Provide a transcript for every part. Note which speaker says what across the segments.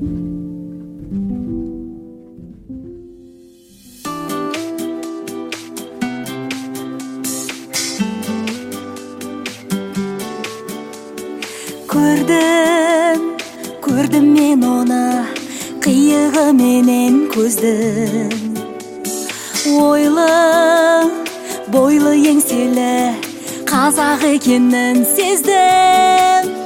Speaker 1: көрдім көрдім мен оны. Қиығы менен көздің ойлы бойлы еңселі қазақ екенін сездім.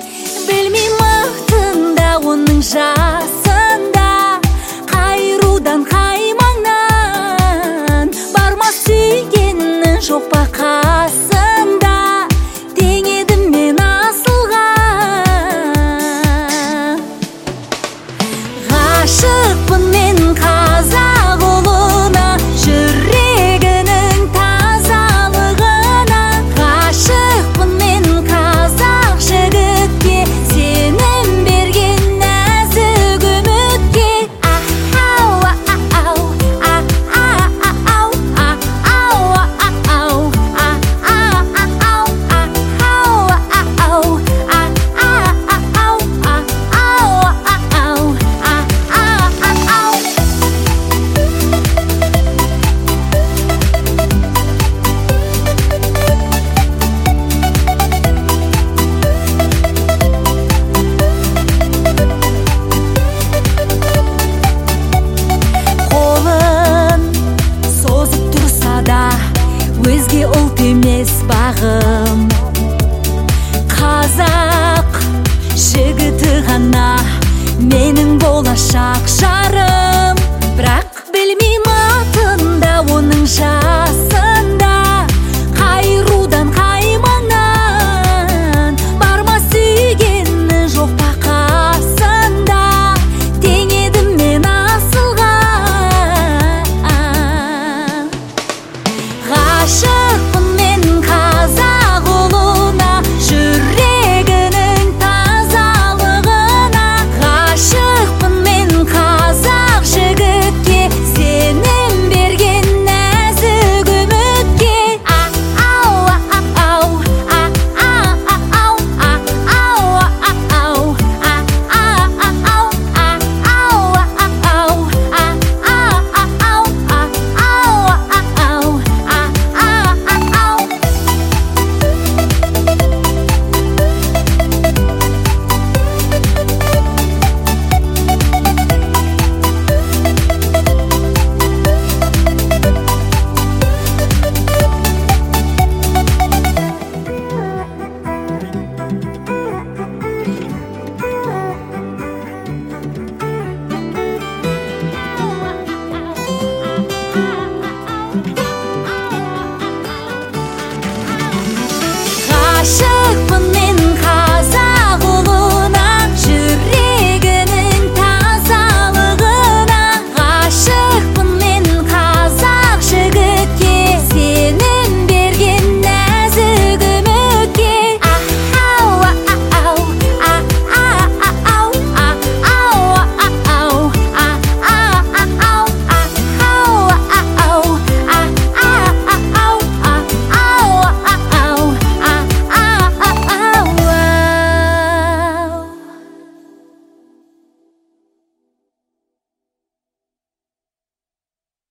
Speaker 1: жігіті ғана менің болашақ жарым.